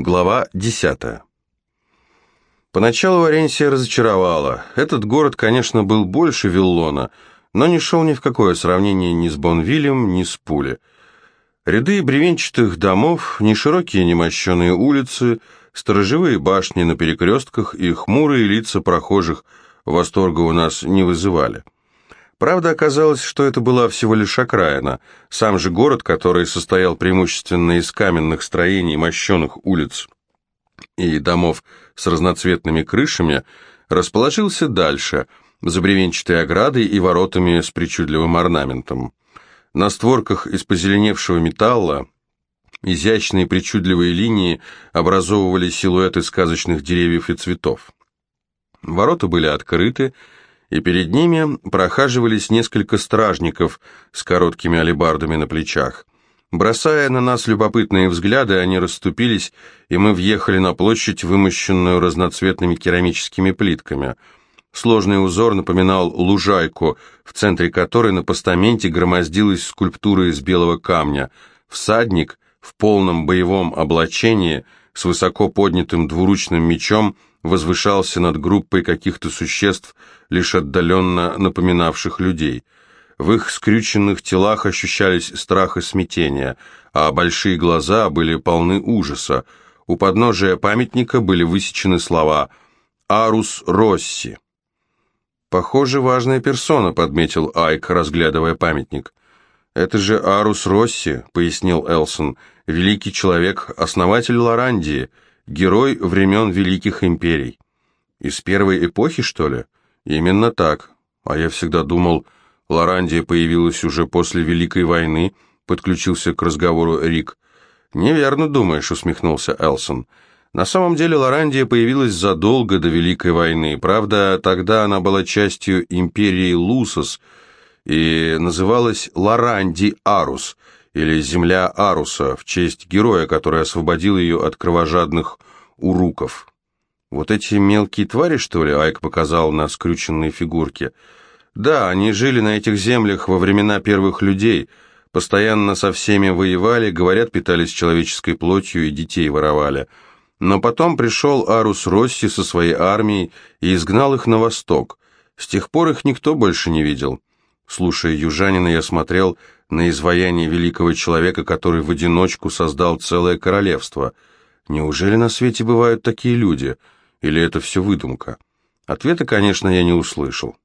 Глава 10. Поначалу Оренсия разочаровала. Этот город, конечно, был больше Виллона, но не шел ни в какое сравнение ни с Бонвилем, ни с Пуле. Ряды бревенчатых домов, ни широкие немощенные улицы, сторожевые башни на перекрестках и хмурые лица прохожих восторга у нас не вызывали. Правда, оказалось, что это была всего лишь окраина. Сам же город, который состоял преимущественно из каменных строений, мощенных улиц и домов с разноцветными крышами, расположился дальше, за бревенчатой оградой и воротами с причудливым орнаментом. На створках из позеленевшего металла изящные причудливые линии образовывали силуэты сказочных деревьев и цветов. Ворота были открыты, и перед ними прохаживались несколько стражников с короткими алебардами на плечах. Бросая на нас любопытные взгляды, они расступились, и мы въехали на площадь, вымощенную разноцветными керамическими плитками. Сложный узор напоминал лужайку, в центре которой на постаменте громоздилась скульптура из белого камня. Всадник в полном боевом облачении с высоко поднятым двуручным мечом – возвышался над группой каких-то существ, лишь отдаленно напоминавших людей. В их скрюченных телах ощущались страх и смятение, а большие глаза были полны ужаса. У подножия памятника были высечены слова «Арус Росси». «Похоже, важная персона», — подметил Айк, разглядывая памятник. «Это же Арус Росси», — пояснил Элсон, — «великий человек, основатель Лорандии». Герой времен Великих Империй. Из первой эпохи, что ли? Именно так. А я всегда думал, Лорандия появилась уже после Великой войны, подключился к разговору Рик. Неверно думаешь, усмехнулся Элсон. На самом деле Лорандия появилась задолго до Великой войны. Правда, тогда она была частью империи Лусос и называлась Лоранди Арус – или «Земля Аруса» в честь героя, который освободил ее от кровожадных уруков. Вот эти мелкие твари, что ли, Айк показал на скрюченные фигурки. Да, они жили на этих землях во времена первых людей, постоянно со всеми воевали, говорят, питались человеческой плотью и детей воровали. Но потом пришел Арус Росси со своей армией и изгнал их на восток. С тех пор их никто больше не видел. Слушая южанина, я смотрел на изваяние великого человека, который в одиночку создал целое королевство. Неужели на свете бывают такие люди? Или это все выдумка? Ответа, конечно, я не услышал.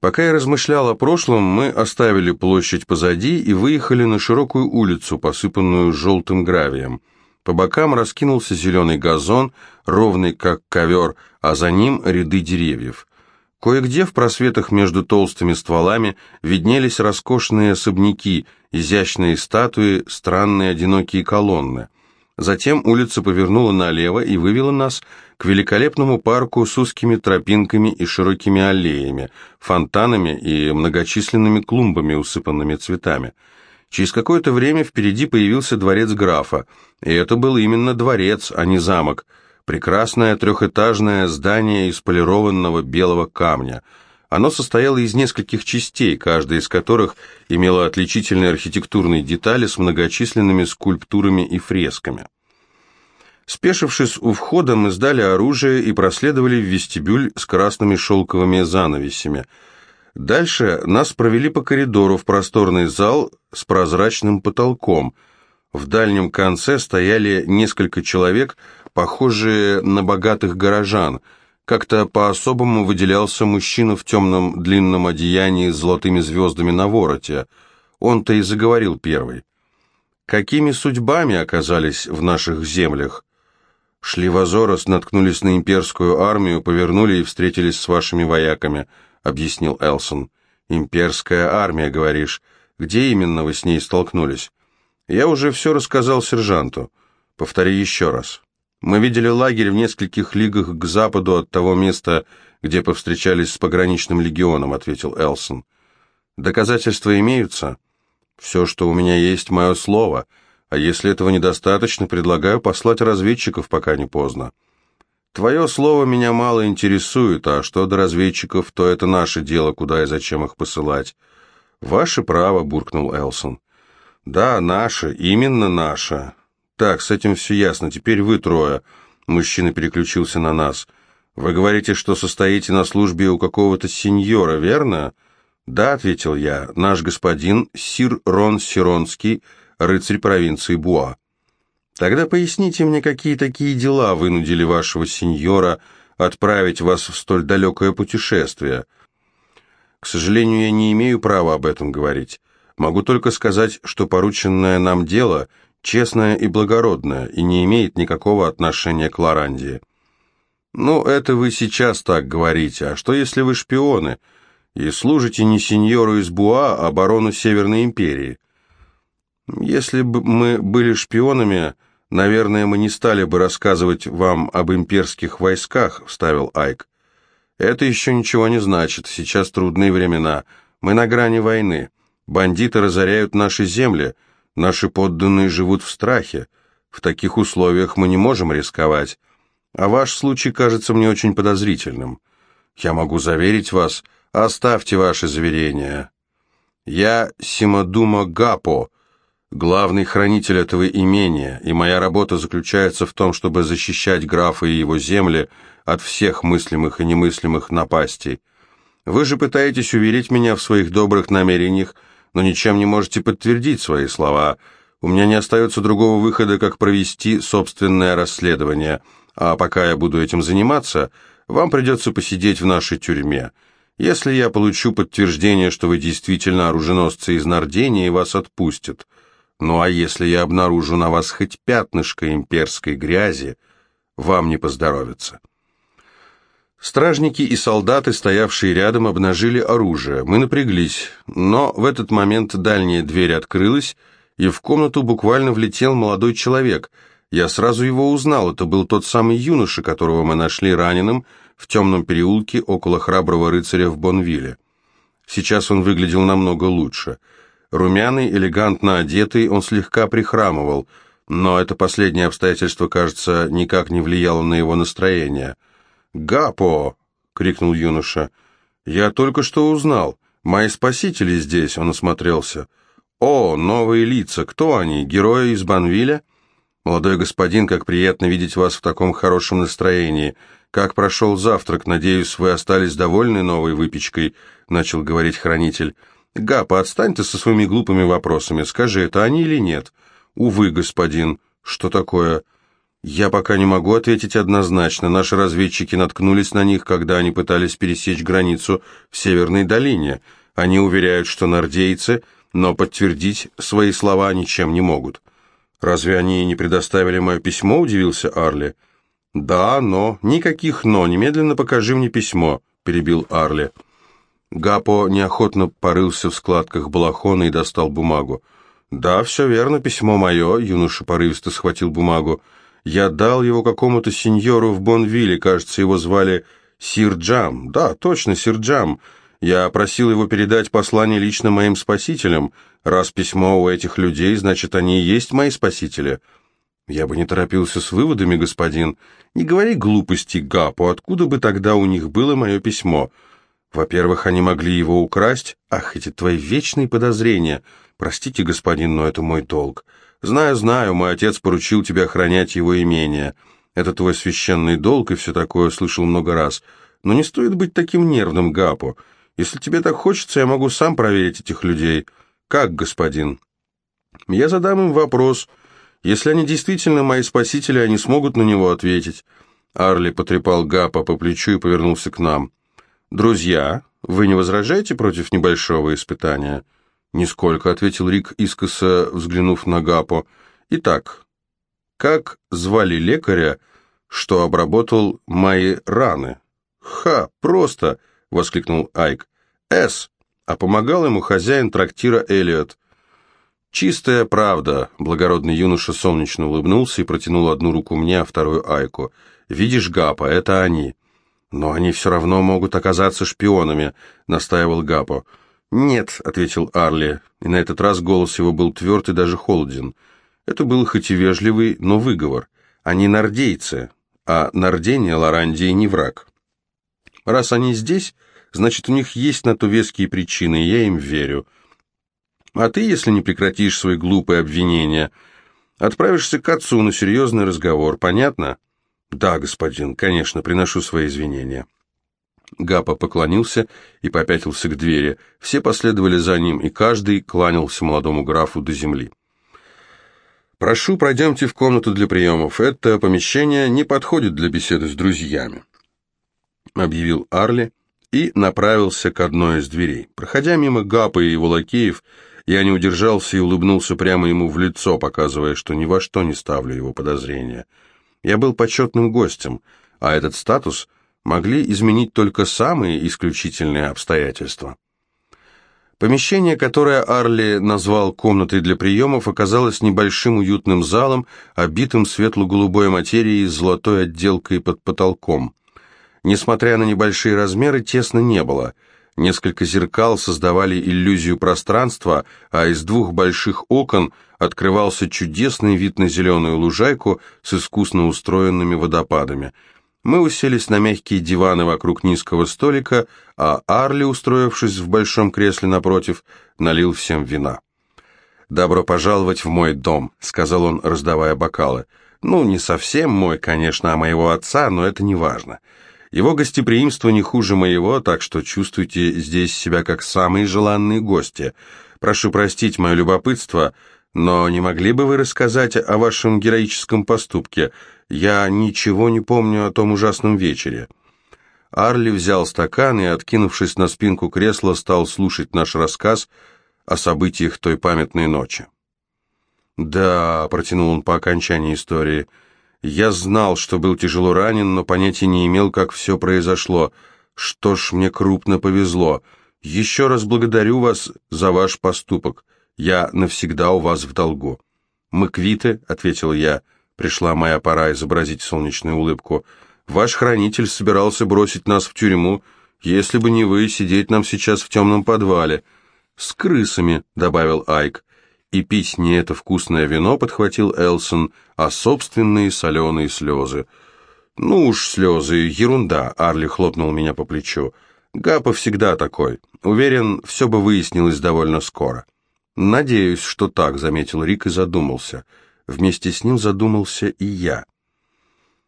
Пока я размышлял о прошлом, мы оставили площадь позади и выехали на широкую улицу, посыпанную желтым гравием. По бокам раскинулся зеленый газон, ровный как ковер, а за ним ряды деревьев. Кое-где в просветах между толстыми стволами виднелись роскошные особняки, изящные статуи, странные одинокие колонны. Затем улица повернула налево и вывела нас к великолепному парку с узкими тропинками и широкими аллеями, фонтанами и многочисленными клумбами, усыпанными цветами. Через какое-то время впереди появился дворец графа, и это был именно дворец, а не замок – Прекрасное трехэтажное здание из полированного белого камня. Оно состояло из нескольких частей, каждая из которых имела отличительные архитектурные детали с многочисленными скульптурами и фресками. Спешившись у входа, мы сдали оружие и проследовали в вестибюль с красными шелковыми занавесями. Дальше нас провели по коридору в просторный зал с прозрачным потолком. В дальнем конце стояли несколько человек похожие на богатых горожан. Как-то по-особому выделялся мужчина в темном длинном одеянии с золотыми звездами на вороте. Он-то и заговорил первый. «Какими судьбами оказались в наших землях?» «Шли в Азорос, наткнулись на имперскую армию, повернули и встретились с вашими вояками», — объяснил Элсон. «Имперская армия, говоришь. Где именно вы с ней столкнулись?» «Я уже все рассказал сержанту. Повтори еще раз». Мы видели лагерь в нескольких лигах к западу от того места, где повстречались с пограничным легионом», — ответил Элсон. «Доказательства имеются?» «Все, что у меня есть, мое слово. А если этого недостаточно, предлагаю послать разведчиков, пока не поздно». «Твое слово меня мало интересует, а что до разведчиков, то это наше дело, куда и зачем их посылать». «Ваше право», — буркнул Элсон. «Да, наше, именно наше. Так, с этим все ясно. Теперь вы трое. Мужчина переключился на нас. Вы говорите, что состоите на службе у какого-то сеньора, верно? Да, ответил я. Наш господин Сир Рон Сиронский, рыцарь провинции Буа. Тогда поясните мне, какие такие дела вынудили вашего сеньора отправить вас в столь далекое путешествие. К сожалению, я не имею права об этом говорить. Могу только сказать, что порученное нам дело честное и благородное и не имеет никакого отношения к Лорандии. Ну, это вы сейчас так говорите. А что, если вы шпионы и служите не сеньору из Буа, а барону Северной империи? Если бы мы были шпионами, наверное, мы не стали бы рассказывать вам об имперских войсках, вставил Айк. Это еще ничего не значит. Сейчас трудные времена. Мы на грани войны. Бандиты разоряют наши земли. Наши подданные живут в страхе. В таких условиях мы не можем рисковать. А ваш случай кажется мне очень подозрительным. Я могу заверить вас, оставьте ваши заверения. Я Симадума Гапо, главный хранитель этого имения, и моя работа заключается в том, чтобы защищать графа и его земли от всех мыслимых и немыслимых напастей. Вы же пытаетесь уверить меня в своих добрых намерениях, но ничем не можете подтвердить свои слова. У меня не остается другого выхода, как провести собственное расследование, а пока я буду этим заниматься, вам придется посидеть в нашей тюрьме. Если я получу подтверждение, что вы действительно оруженосцы из Нардении, вас отпустят. Ну а если я обнаружу на вас хоть пятнышко имперской грязи, вам не поздоровится. Стражники и солдаты, стоявшие рядом, обнажили оружие. Мы напряглись, но в этот момент дальняя дверь открылась, и в комнату буквально влетел молодой человек. Я сразу его узнал, это был тот самый юноша, которого мы нашли раненым в темном переулке около храброго рыцаря в Бонвилле. Сейчас он выглядел намного лучше — Румяный, элегантно одетый, он слегка прихрамывал, но это последнее обстоятельство, кажется, никак не влияло на его настроение. «Гапо!» — крикнул юноша. «Я только что узнал. Мои спасители здесь», — он осмотрелся. «О, новые лица! Кто они? Герои из Банвиля?» «Молодой господин, как приятно видеть вас в таком хорошем настроении. Как прошел завтрак? Надеюсь, вы остались довольны новой выпечкой», — начал говорить хранитель. «Гапа, отстань ты со своими глупыми вопросами. Скажи, это они или нет?» «Увы, господин. Что такое?» «Я пока не могу ответить однозначно. Наши разведчики наткнулись на них, когда они пытались пересечь границу в Северной долине. Они уверяют, что нордейцы, но подтвердить свои слова ничем не могут». «Разве они не предоставили мое письмо?» – удивился Арли. «Да, но...» «Никаких «но». Немедленно покажи мне письмо», – перебил Арли. Гапо неохотно порылся в складках балахона и достал бумагу. «Да, все верно, письмо мое», — юноша порывисто схватил бумагу. «Я дал его какому-то сеньору в Бонвилле, кажется, его звали Сир Джам. Да, точно, Сир Джам. Я просил его передать послание лично моим спасителям. Раз письмо у этих людей, значит, они и есть мои спасители». «Я бы не торопился с выводами, господин. Не говори глупости, Гапо, откуда бы тогда у них было мое письмо?» Во-первых, они могли его украсть. Ах, эти твои вечные подозрения. Простите, господин, но это мой долг. Знаю, знаю, мой отец поручил тебе охранять его имение. Это твой священный долг и все такое, слышал много раз. Но не стоит быть таким нервным, Гапо. Если тебе так хочется, я могу сам проверить этих людей. Как, господин? Я задам им вопрос. Если они действительно мои спасители, они смогут на него ответить. Арли потрепал Гапа по плечу и повернулся к нам. «Друзья, вы не возражаете против небольшого испытания?» «Нисколько», — ответил Рик, искоса взглянув на Гапо. «Итак, как звали лекаря, что обработал мои раны?» «Ха, просто!» — воскликнул Айк. «С!» — а помогал ему хозяин трактира Элиот. «Чистая правда», — благородный юноша солнечно улыбнулся и протянул одну руку мне, а вторую Айку. «Видишь, Гапа, это они». «Но они все равно могут оказаться шпионами», — настаивал Гапо. «Нет», — ответил Арли, и на этот раз голос его был тверд и даже холоден. Это был хоть и вежливый, но выговор. Они нордейцы, а нордения Лорандии не враг. Раз они здесь, значит, у них есть на то веские причины, я им верю. А ты, если не прекратишь свои глупые обвинения, Отправишься к отцу на серьезный разговор, понятно? Да, господин, конечно, приношу свои извинения. Гапа поклонился и попятился к двери. Все последовали за ним, и каждый кланялся молодому графу до земли. «Прошу, пройдемте в комнату для приемов. Это помещение не подходит для беседы с друзьями», — объявил Арли и направился к одной из дверей. Проходя мимо Гапа и его лакеев, я не удержался и улыбнулся прямо ему в лицо, показывая, что ни во что не ставлю его подозрения. Я был почетным гостем, а этот статус могли изменить только самые исключительные обстоятельства. Помещение, которое Арли назвал комнатой для приемов, оказалось небольшим уютным залом, обитым светло-голубой материей с золотой отделкой под потолком. Несмотря на небольшие размеры, тесно не было. Несколько зеркал создавали иллюзию пространства, а из двух больших окон открывался чудесный вид на зеленую лужайку с искусно устроенными водопадами – мы уселись на мягкие диваны вокруг низкого столика, а Арли, устроившись в большом кресле напротив, налил всем вина. «Добро пожаловать в мой дом», — сказал он, раздавая бокалы. «Ну, не совсем мой, конечно, а моего отца, но это не важно. Его гостеприимство не хуже моего, так что чувствуйте здесь себя как самые желанные гости. Прошу простить мое любопытство, но не могли бы вы рассказать о вашем героическом поступке? Я ничего не помню о том ужасном вечере». Арли взял стакан и, откинувшись на спинку кресла, стал слушать наш рассказ о событиях той памятной ночи. «Да», — протянул он по окончании истории, — «я знал, что был тяжело ранен, но понятия не имел, как все произошло. Что ж, мне крупно повезло. Еще раз благодарю вас за ваш поступок. Я навсегда у вас в долгу». «Мы квиты», — ответил я, — Пришла моя пора изобразить солнечную улыбку. Ваш хранитель собирался бросить нас в тюрьму. Если бы не вы, сидеть нам сейчас в темном подвале. С крысами, добавил Айк. И пить не это вкусное вино, подхватил Элсон, а собственные соленые слезы. Ну уж слезы, ерунда, Арли хлопнул меня по плечу. Гапа всегда такой. Уверен, все бы выяснилось довольно скоро. Надеюсь, что так, заметил Рик и задумался. Вместе с ним задумался и я.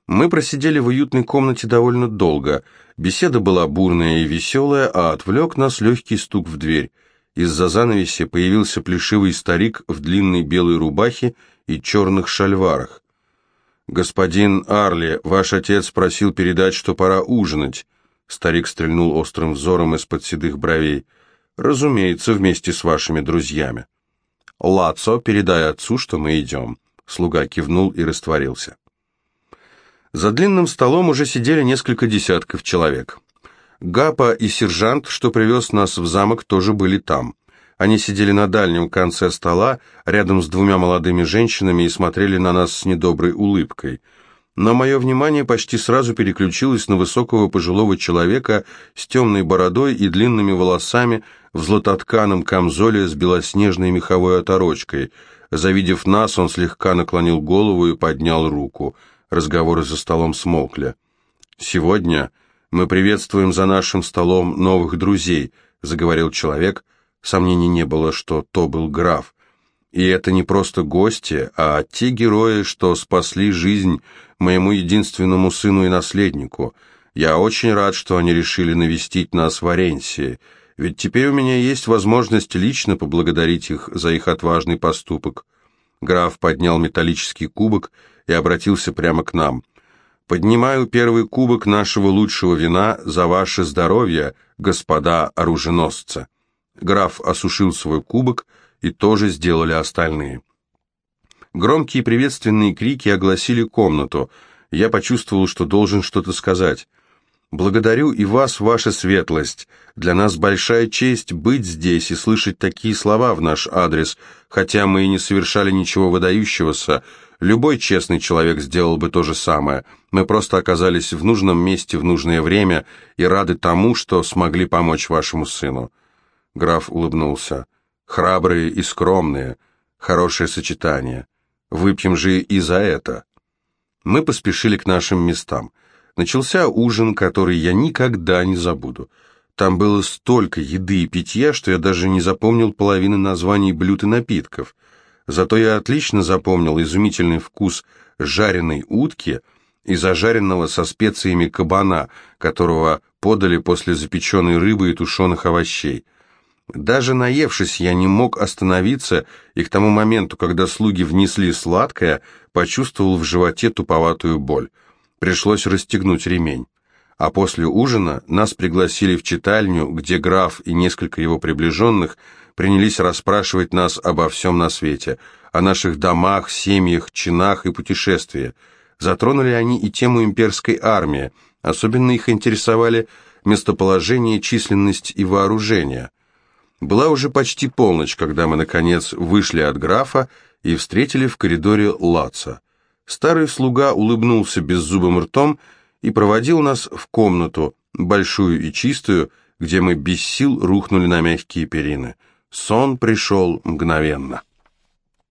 Мы просидели в уютной комнате довольно долго. Беседа была бурная и веселая, а отвлек нас легкий стук в дверь. Из-за занавеси появился плешивый старик в длинной белой рубахе и черных шальварах. «Господин Арли, ваш отец просил передать, что пора ужинать». Старик стрельнул острым взором из-под седых бровей. «Разумеется, вместе с вашими друзьями». «Лацо, передай отцу, что мы идем». Слуга кивнул и растворился. За длинным столом уже сидели несколько десятков человек. Гапа и сержант, что привез нас в замок, тоже были там. Они сидели на дальнем конце стола, рядом с двумя молодыми женщинами и смотрели на нас с недоброй улыбкой. Но мое внимание почти сразу переключилось на высокого пожилого человека с темной бородой и длинными волосами в златотканом камзоле с белоснежной меховой оторочкой – Завидев нас, он слегка наклонил голову и поднял руку. Разговоры за столом смолкли. «Сегодня мы приветствуем за нашим столом новых друзей», — заговорил человек. Сомнений не было, что то был граф. «И это не просто гости, а те герои, что спасли жизнь моему единственному сыну и наследнику. Я очень рад, что они решили навестить нас в Оренсии». Ведь теперь у меня есть возможность лично поблагодарить их за их отважный поступок. Граф поднял металлический кубок и обратился прямо к нам. «Поднимаю первый кубок нашего лучшего вина за ваше здоровье, господа оруженосцы». Граф осушил свой кубок, и тоже сделали остальные. Громкие приветственные крики огласили комнату. Я почувствовал, что должен что-то сказать. Благодарю и вас, ваша светлость. Для нас большая честь быть здесь и слышать такие слова в наш адрес, хотя мы и не совершали ничего выдающегося. Любой честный человек сделал бы то же самое. Мы просто оказались в нужном месте в нужное время и рады тому, что смогли помочь вашему сыну. Граф улыбнулся. Храбрые и скромные. Хорошее сочетание. Выпьем же и за это. Мы поспешили к нашим местам. Начался ужин, который я никогда не забуду. Там было столько еды и питья, что я даже не запомнил половины названий блюд и напитков. Зато я отлично запомнил изумительный вкус жареной утки и зажаренного со специями кабана, которого подали после запеченной рыбы и тушеных овощей. Даже наевшись, я не мог остановиться, и к тому моменту, когда слуги внесли сладкое, почувствовал в животе туповатую боль. Пришлось расстегнуть ремень. А после ужина нас пригласили в читальню, где граф и несколько его приближенных принялись расспрашивать нас обо всем на свете, о наших домах, семьях, чинах и путешествиях. Затронули они и тему имперской армии, особенно их интересовали местоположение, численность и вооружение. Была уже почти полночь, когда мы, наконец, вышли от графа и встретили в коридоре Лаца. Старый слуга улыбнулся беззубым ртом и проводил нас в комнату, большую и чистую, где мы без сил рухнули на мягкие перины. Сон пришел мгновенно.